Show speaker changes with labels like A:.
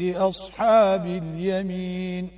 A: لأصحاب اليمين